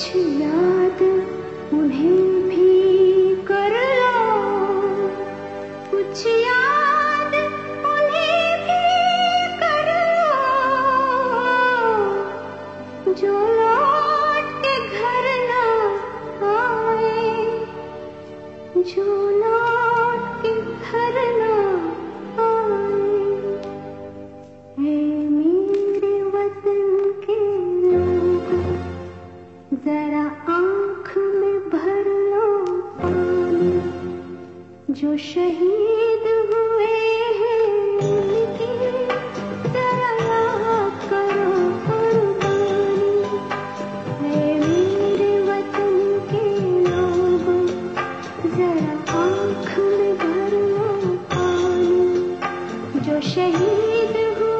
कुछ याद उन्हें भी कर लो। कुछ याद उन्हें भी कर लो। जो लौट के घर ना आए, जो ना जो शहीद हुए हैं, उनकी करो कुर्बानी। है मेरे वतन के लोग, जरा आँख में भर पानी। जो शहीद हुए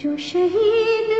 जो शहीद